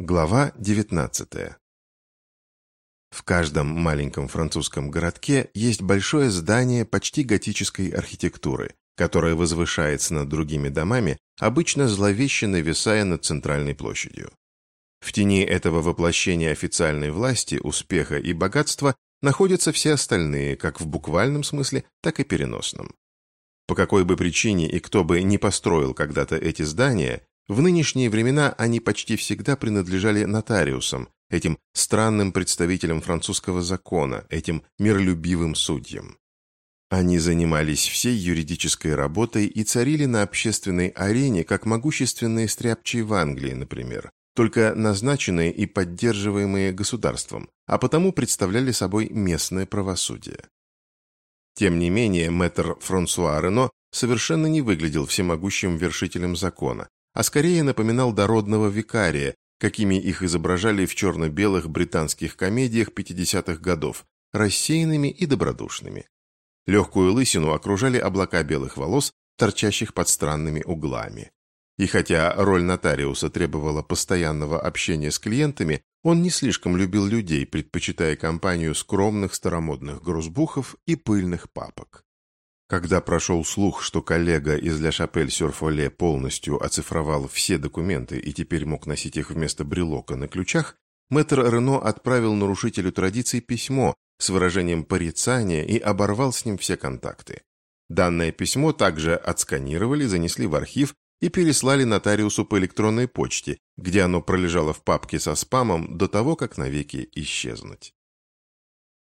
Глава 19 В каждом маленьком французском городке есть большое здание почти готической архитектуры, которое возвышается над другими домами, обычно зловеще нависая над центральной площадью. В тени этого воплощения официальной власти, успеха и богатства находятся все остальные, как в буквальном смысле, так и переносном. По какой бы причине и кто бы не построил когда-то эти здания, в нынешние времена они почти всегда принадлежали нотариусам, этим странным представителям французского закона, этим миролюбивым судьям. Они занимались всей юридической работой и царили на общественной арене, как могущественные стряпчие в Англии, например, только назначенные и поддерживаемые государством, а потому представляли собой местное правосудие. Тем не менее, мэтр Франсуа Рено совершенно не выглядел всемогущим вершителем закона, а скорее напоминал дородного викария, какими их изображали в черно-белых британских комедиях 50-х годов, рассеянными и добродушными. Легкую лысину окружали облака белых волос, торчащих под странными углами. И хотя роль нотариуса требовала постоянного общения с клиентами, он не слишком любил людей, предпочитая компанию скромных старомодных грузбухов и пыльных папок. Когда прошел слух, что коллега из Ля Шапель-Сюрфоле полностью оцифровал все документы и теперь мог носить их вместо брелока на ключах, мэтр Рено отправил нарушителю традиций письмо с выражением порицания и оборвал с ним все контакты. Данное письмо также отсканировали, занесли в архив и переслали нотариусу по электронной почте, где оно пролежало в папке со спамом до того, как навеки исчезнуть.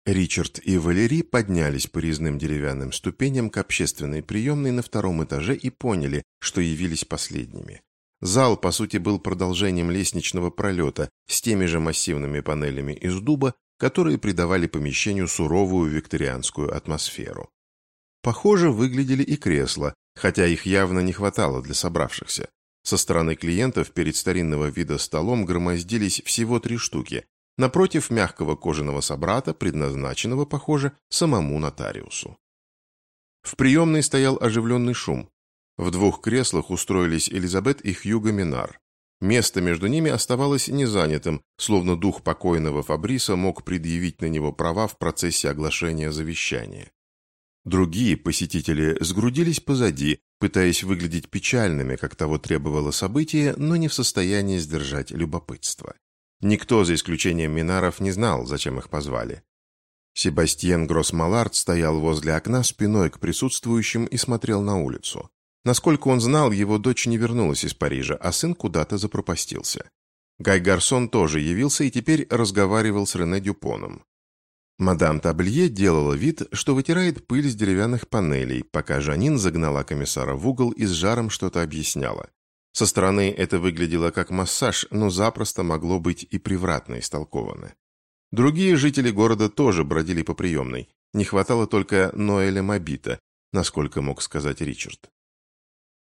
Ричард и Валерий поднялись по резным деревянным ступеням к общественной приемной на втором этаже и поняли, что явились последними. Зал, по сути, был продолжением лестничного пролета с теми же массивными панелями из дуба, которые придавали помещению суровую викторианскую атмосферу. Похоже, выглядели и кресла, хотя их явно не хватало для собравшихся. Со стороны клиентов перед старинного вида столом громоздились всего три штуки, напротив мягкого кожаного собрата, предназначенного, похоже, самому нотариусу. В приемной стоял оживленный шум. В двух креслах устроились Элизабет и Хьюго Минар. Место между ними оставалось незанятым, словно дух покойного Фабриса мог предъявить на него права в процессе оглашения завещания. Другие посетители сгрудились позади, пытаясь выглядеть печальными, как того требовало событие, но не в состоянии сдержать любопытство. Никто, за исключением Минаров, не знал, зачем их позвали. Себастьен Гроссмалард стоял возле окна спиной к присутствующим и смотрел на улицу. Насколько он знал, его дочь не вернулась из Парижа, а сын куда-то запропастился. Гай Гарсон тоже явился и теперь разговаривал с Рене Дюпоном. Мадам Таблье делала вид, что вытирает пыль с деревянных панелей, пока Жанин загнала комиссара в угол и с жаром что-то объясняла. Со стороны это выглядело как массаж, но запросто могло быть и превратно истолковано. Другие жители города тоже бродили по приемной. Не хватало только Ноэля Мобита, насколько мог сказать Ричард.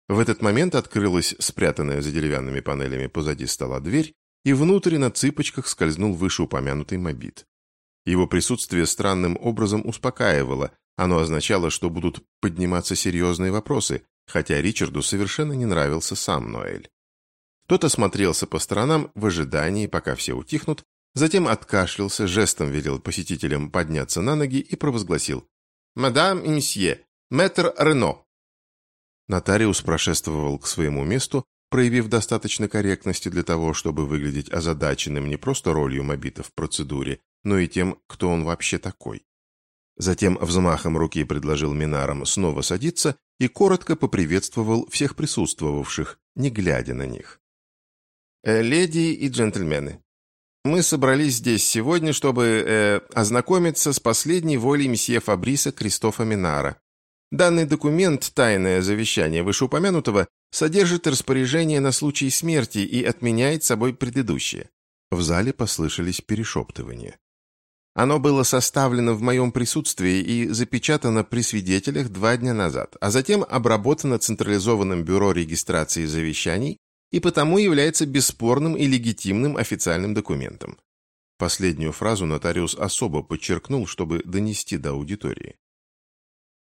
В этот момент открылась спрятанная за деревянными панелями позади стола дверь, и внутрь на цыпочках скользнул вышеупомянутый Мобит. Его присутствие странным образом успокаивало, оно означало, что будут подниматься серьезные вопросы, хотя Ричарду совершенно не нравился сам Ноэль. Тот осмотрелся по сторонам в ожидании, пока все утихнут, затем откашлялся, жестом велел посетителям подняться на ноги и провозгласил «Мадам и месье, мэтр Рено». Нотариус прошествовал к своему месту, проявив достаточно корректности для того, чтобы выглядеть озадаченным не просто ролью Мобита в процедуре, но и тем, кто он вообще такой. Затем взмахом руки предложил Минарам снова садиться и коротко поприветствовал всех присутствовавших, не глядя на них. «Э, «Леди и джентльмены, мы собрались здесь сегодня, чтобы э, ознакомиться с последней волей месье Фабриса Кристофа Минара. Данный документ, тайное завещание вышеупомянутого, содержит распоряжение на случай смерти и отменяет собой предыдущее». В зале послышались перешептывания. Оно было составлено в моем присутствии и запечатано при свидетелях два дня назад, а затем обработано Централизованным бюро регистрации завещаний и потому является бесспорным и легитимным официальным документом. Последнюю фразу нотариус особо подчеркнул, чтобы донести до аудитории.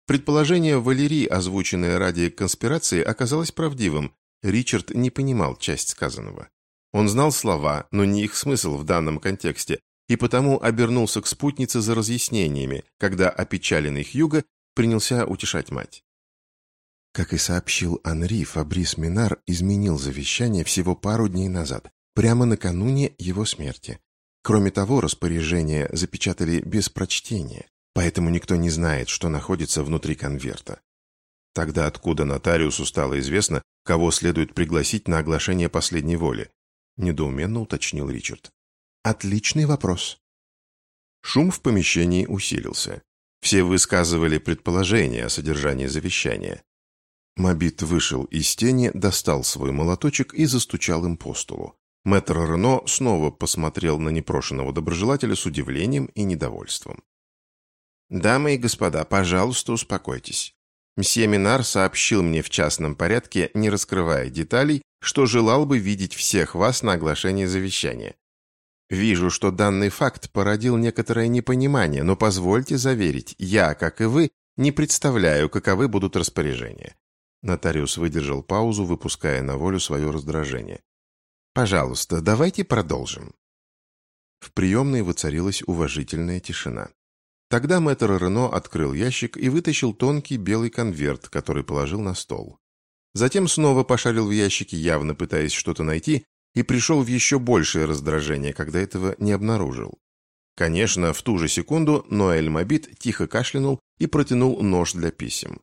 Предположение Валерии, озвученное ради конспирации, оказалось правдивым. Ричард не понимал часть сказанного. Он знал слова, но не их смысл в данном контексте, и потому обернулся к спутнице за разъяснениями, когда опечаленный Хьюго принялся утешать мать. Как и сообщил Анри, Фабрис Минар изменил завещание всего пару дней назад, прямо накануне его смерти. Кроме того, распоряжение запечатали без прочтения, поэтому никто не знает, что находится внутри конверта. Тогда откуда нотариусу стало известно, кого следует пригласить на оглашение последней воли? Недоуменно уточнил Ричард. Отличный вопрос. Шум в помещении усилился. Все высказывали предположения о содержании завещания. Мобит вышел из тени, достал свой молоточек и застучал им по столу. Мэтр Рено снова посмотрел на непрошенного доброжелателя с удивлением и недовольством. «Дамы и господа, пожалуйста, успокойтесь. Мсье Минар сообщил мне в частном порядке, не раскрывая деталей, что желал бы видеть всех вас на оглашении завещания. Вижу, что данный факт породил некоторое непонимание, но позвольте заверить, я, как и вы, не представляю, каковы будут распоряжения. Нотариус выдержал паузу, выпуская на волю свое раздражение. «Пожалуйста, давайте продолжим». В приемной воцарилась уважительная тишина. Тогда мэтр Рено открыл ящик и вытащил тонкий белый конверт, который положил на стол. Затем снова пошарил в ящике, явно пытаясь что-то найти, и пришел в еще большее раздражение, когда этого не обнаружил. Конечно, в ту же секунду Ноэль Мобит тихо кашлянул и протянул нож для писем.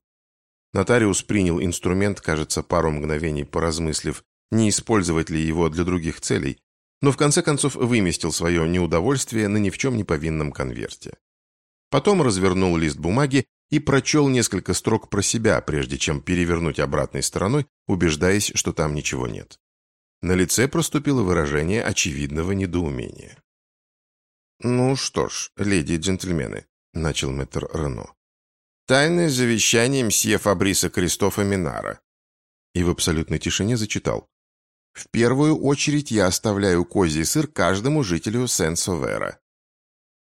Нотариус принял инструмент, кажется, пару мгновений поразмыслив, не использовать ли его для других целей, но в конце концов выместил свое неудовольствие на ни в чем не повинном конверте. Потом развернул лист бумаги и прочел несколько строк про себя, прежде чем перевернуть обратной стороной, убеждаясь, что там ничего нет. На лице проступило выражение очевидного недоумения. «Ну что ж, леди и джентльмены», — начал мэтр Рено, Тайное завещание мсье Фабриса Кристофа Минара. И в абсолютной тишине зачитал. В первую очередь я оставляю козий сыр каждому жителю Сен-Совера.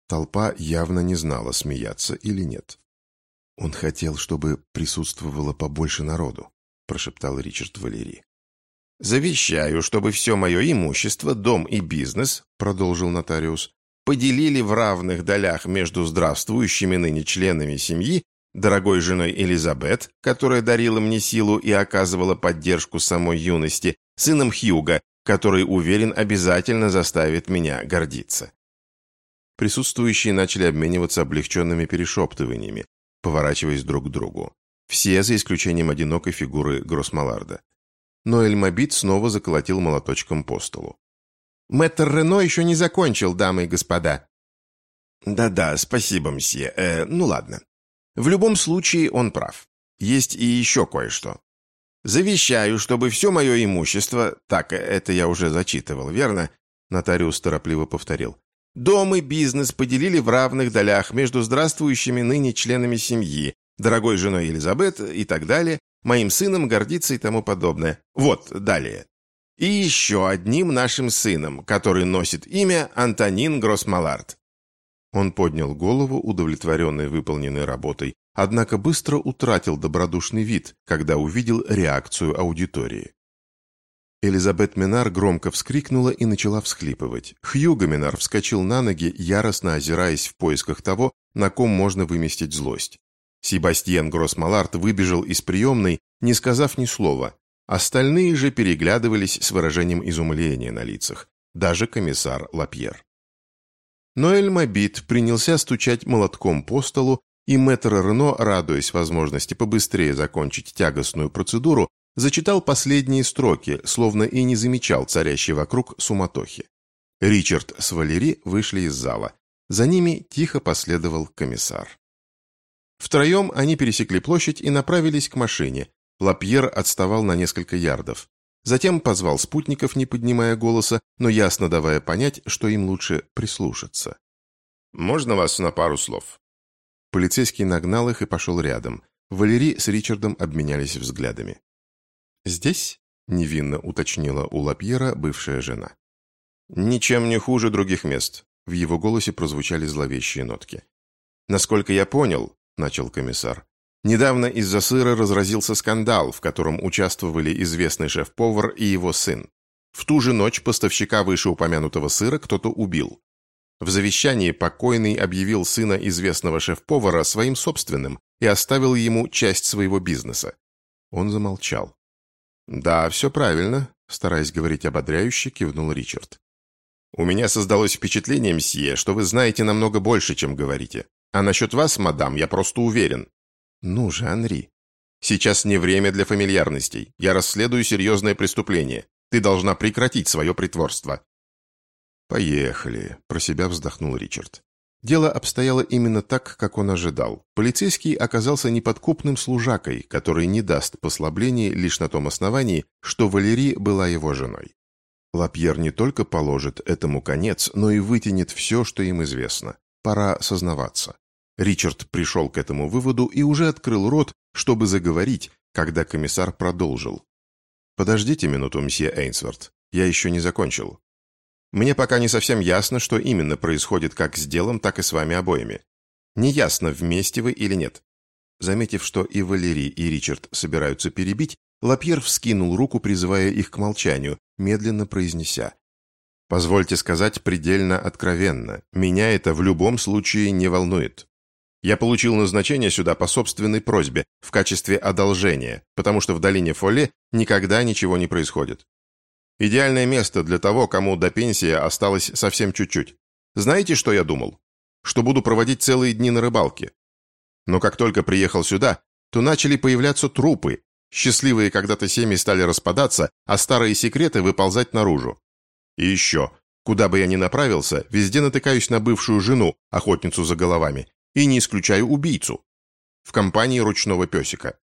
Толпа явно не знала, смеяться или нет. Он хотел, чтобы присутствовало побольше народу, прошептал Ричард Валерий. «Завещаю, чтобы все мое имущество, дом и бизнес, — продолжил нотариус, — поделили в равных долях между здравствующими ныне членами семьи дорогой женой Элизабет, которая дарила мне силу и оказывала поддержку самой юности, сыном Хьюга, который, уверен, обязательно заставит меня гордиться. Присутствующие начали обмениваться облегченными перешептываниями, поворачиваясь друг к другу. Все, за исключением одинокой фигуры Гроссмаларда. Но Эльмобит снова заколотил молоточком по столу. «Мэтр Рено еще не закончил, дамы и господа». «Да-да, спасибо, мсье. Э, ну ладно. В любом случае он прав. Есть и еще кое-что. Завещаю, чтобы все мое имущество... Так, это я уже зачитывал, верно? Нотариус торопливо повторил. Дом и бизнес поделили в равных долях между здравствующими ныне членами семьи, дорогой женой Елизабет и так далее, моим сыном гордиться и тому подобное. Вот, далее. И еще одним нашим сыном, который носит имя Антонин Гроссмалард. Он поднял голову, удовлетворенный выполненной работой, однако быстро утратил добродушный вид, когда увидел реакцию аудитории. Элизабет Минар громко вскрикнула и начала всхлипывать. Хьюго Минар вскочил на ноги, яростно озираясь в поисках того, на ком можно выместить злость. Себастьян Гроссмаларт выбежал из приемной, не сказав ни слова. Остальные же переглядывались с выражением изумления на лицах. Даже комиссар Лапьер. Но Эльмобит принялся стучать молотком по столу, и мэтр Рено, радуясь возможности побыстрее закончить тягостную процедуру, зачитал последние строки, словно и не замечал царящей вокруг суматохи. Ричард с Валери вышли из зала. За ними тихо последовал комиссар. Втроем они пересекли площадь и направились к машине. Лапьер отставал на несколько ярдов. Затем позвал спутников, не поднимая голоса, но ясно давая понять, что им лучше прислушаться. «Можно вас на пару слов?» Полицейский нагнал их и пошел рядом. Валерий с Ричардом обменялись взглядами. «Здесь?» — невинно уточнила у Лапьера бывшая жена. «Ничем не хуже других мест», — в его голосе прозвучали зловещие нотки. «Насколько я понял», — начал комиссар, Недавно из-за сыра разразился скандал, в котором участвовали известный шеф-повар и его сын. В ту же ночь поставщика вышеупомянутого сыра кто-то убил. В завещании покойный объявил сына известного шеф-повара своим собственным и оставил ему часть своего бизнеса. Он замолчал. «Да, все правильно», — стараясь говорить ободряюще, кивнул Ричард. «У меня создалось впечатление, мсье, что вы знаете намного больше, чем говорите. А насчет вас, мадам, я просто уверен». «Ну же, Анри». «Сейчас не время для фамильярностей. Я расследую серьезное преступление. Ты должна прекратить свое притворство». «Поехали», — про себя вздохнул Ричард. Дело обстояло именно так, как он ожидал. Полицейский оказался неподкупным служакой, который не даст послаблений лишь на том основании, что Валерий была его женой. Лапьер не только положит этому конец, но и вытянет все, что им известно. Пора сознаваться. Ричард пришел к этому выводу и уже открыл рот, чтобы заговорить, когда комиссар продолжил. «Подождите минуту, мсье Эйнсворт. Я еще не закончил. Мне пока не совсем ясно, что именно происходит как с делом, так и с вами обоими. Не ясно, вместе вы или нет. Заметив, что и Валерий, и Ричард собираются перебить, Лапьер вскинул руку, призывая их к молчанию, медленно произнеся. «Позвольте сказать предельно откровенно, меня это в любом случае не волнует. Я получил назначение сюда по собственной просьбе, в качестве одолжения, потому что в долине Фоле никогда ничего не происходит. Идеальное место для того, кому до пенсии осталось совсем чуть-чуть. Знаете, что я думал? Что буду проводить целые дни на рыбалке. Но как только приехал сюда, то начали появляться трупы. Счастливые когда-то семьи стали распадаться, а старые секреты выползать наружу. И еще, куда бы я ни направился, везде натыкаюсь на бывшую жену, охотницу за головами, и не исключаю убийцу. В компании ручного песика.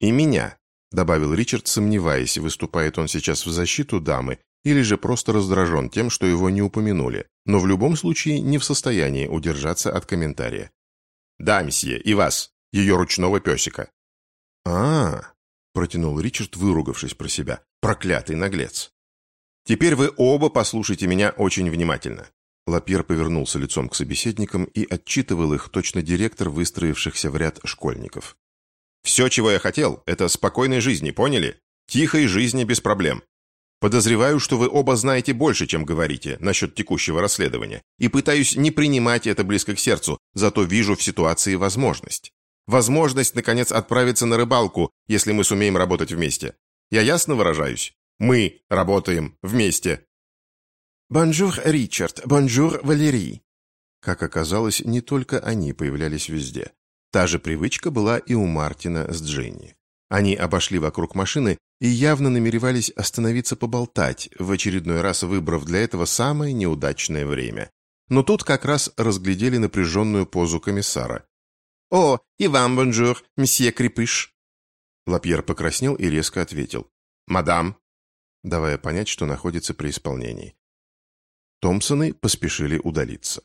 И меня, добавил Ричард, сомневаясь, выступает он сейчас в защиту дамы или же просто раздражен тем, что его не упомянули, но в любом случае не в состоянии удержаться от комментария. «Да, месье, и вас, ее ручного песика». а, -а, -а протянул Ричард, выругавшись про себя. «Проклятый наглец!» «Теперь вы оба послушайте меня очень внимательно». Лапьер повернулся лицом к собеседникам и отчитывал их точно директор выстроившихся в ряд школьников. Все, чего я хотел, это спокойной жизни, поняли? Тихой жизни без проблем. Подозреваю, что вы оба знаете больше, чем говорите насчет текущего расследования, и пытаюсь не принимать это близко к сердцу, зато вижу в ситуации возможность. Возможность, наконец, отправиться на рыбалку, если мы сумеем работать вместе. Я ясно выражаюсь? Мы работаем вместе. «Bonjour, Ричард. Bonjour, Валерий». Как оказалось, не только они появлялись везде. Та же привычка была и у Мартина с Дженни. Они обошли вокруг машины и явно намеревались остановиться поболтать, в очередной раз выбрав для этого самое неудачное время. Но тут как раз разглядели напряженную позу комиссара. «О, и вам bonjour, месье Крепыш!» Лапьер покраснел и резко ответил. «Мадам!» давая понять, что находится при исполнении. Томпсоны поспешили удалиться.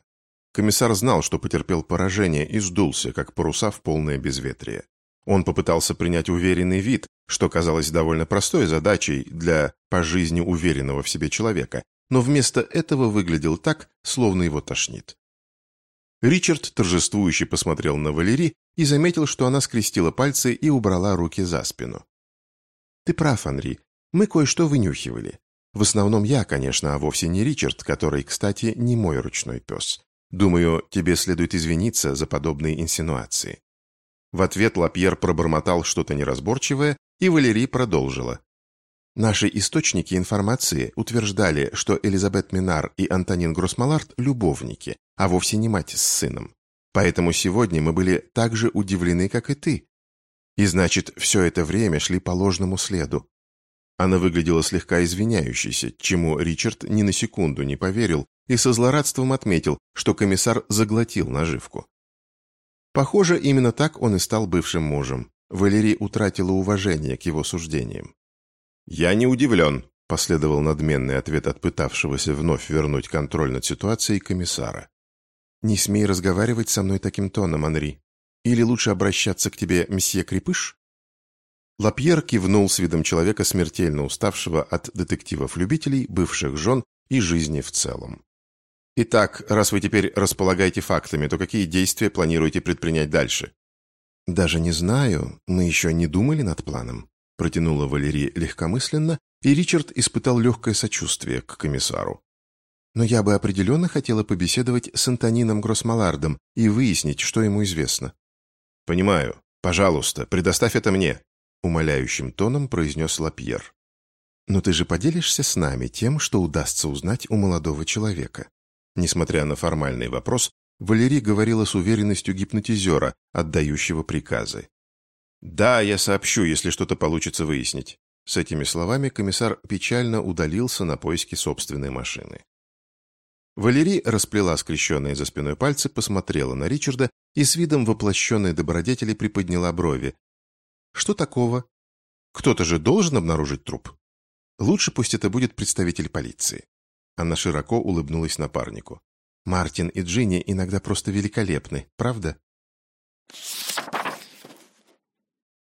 Комиссар знал, что потерпел поражение и сдулся, как паруса в полное безветрие. Он попытался принять уверенный вид, что казалось довольно простой задачей для по жизни уверенного в себе человека, но вместо этого выглядел так, словно его тошнит. Ричард торжествующе посмотрел на Валери и заметил, что она скрестила пальцы и убрала руки за спину. «Ты прав, Анри. Мы кое-что вынюхивали. В основном я, конечно, а вовсе не Ричард, который, кстати, не мой ручной пес. Думаю, тебе следует извиниться за подобные инсинуации». В ответ Лапьер пробормотал что-то неразборчивое, и Валерий продолжила. Наши источники информации утверждали, что Элизабет Минар и Антонин Гроссмалард – любовники, а вовсе не мать с сыном. Поэтому сегодня мы были так же удивлены, как и ты. И значит, все это время шли по ложному следу. Она выглядела слегка извиняющейся, чему Ричард ни на секунду не поверил и со злорадством отметил, что комиссар заглотил наживку. Похоже, именно так он и стал бывшим мужем. Валерий утратила уважение к его суждениям. «Я не удивлен», – последовал надменный ответ от пытавшегося вновь вернуть контроль над ситуацией комиссара. «Не смей разговаривать со мной таким тоном, Анри. Или лучше обращаться к тебе, месье Крепыш?» Лапьер кивнул с видом человека, смертельно уставшего от детективов-любителей, бывших жен и жизни в целом. Итак, раз вы теперь располагаете фактами, то какие действия планируете предпринять дальше? Даже не знаю, мы еще не думали над планом, протянула Валерия легкомысленно, и Ричард испытал легкое сочувствие к комиссару. «Но я бы определенно хотела побеседовать с Антонином Гроссмалардом и выяснить, что ему известно». «Понимаю. Пожалуйста, предоставь это мне», — умоляющим тоном произнес Лапьер. «Но ты же поделишься с нами тем, что удастся узнать у молодого человека». Несмотря на формальный вопрос, Валерий говорила с уверенностью гипнотизера, отдающего приказы. «Да, я сообщу, если что-то получится выяснить». С этими словами комиссар печально удалился на поиски собственной машины. Валерий расплела скрещенные за спиной пальцы, посмотрела на Ричарда и с видом воплощенной добродетели приподняла брови. «Что такого? Кто-то же должен обнаружить труп. Лучше пусть это будет представитель полиции». Она широко улыбнулась напарнику. «Мартин и Джинни иногда просто великолепны, правда?»